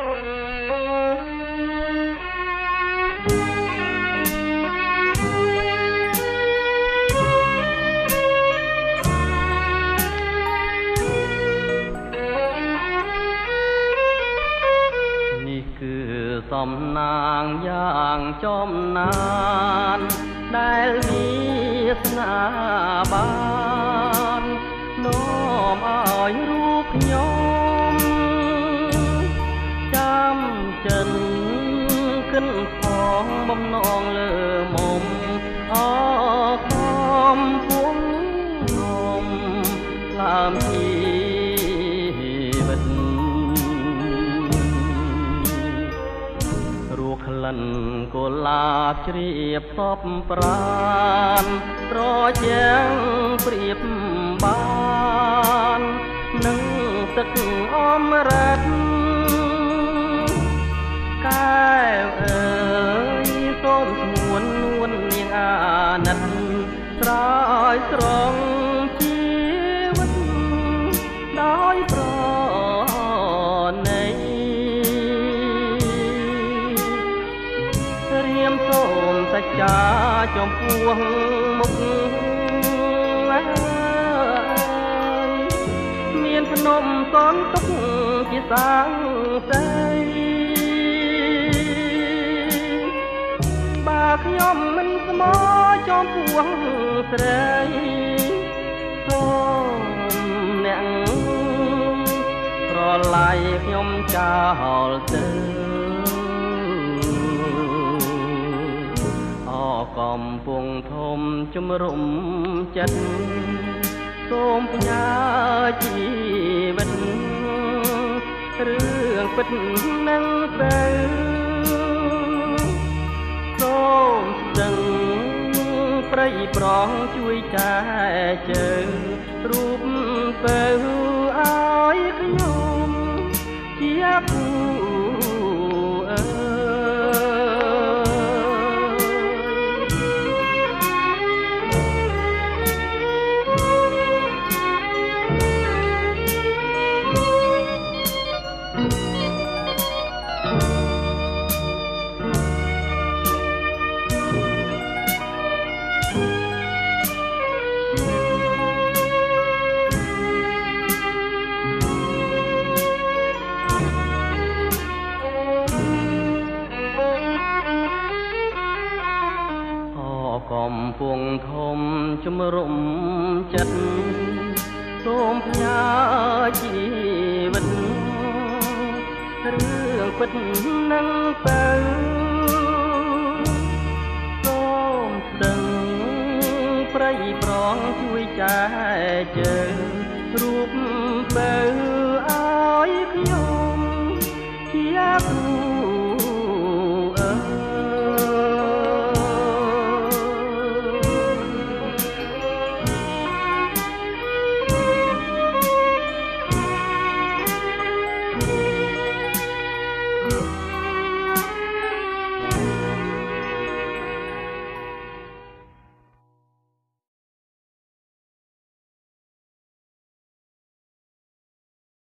នេះគឺសំណាងយ៉ាងចំណានដែលវាសនាបាន កិនផងបំណងលើមុំអខំពុំងំឡាមជីវិតរੂក្លិនកុលាបជ្រាបសពប្រានប្រជាងព្រៀបបាននឹងទឹកអមរិត អាណិតស្រោយស្រង់ជីវិតដោយប្រណីរៀមសូមសច្ចាចំពោះមុខអើយមានភ្នំសនទុកជាសាងសី ចំពោះស្រីសូមអ្នកប្រឡាយខ្ញុំចោលទៅអកំពុងធំជំរុំចិត្តសូមផ្ញើជីវិតរឿងពិតនឹងទៅ រៃប្រងជួយចែជើងរូបទៅ មពងធំជំរុំចិត្តសូមផ្ញើជីវិតរឿងពិតនឹងទៅសូមដឹងប្រៃប្រងជួយចែកជើរូបបើឲ្យខ្ញុំជាគ្រូ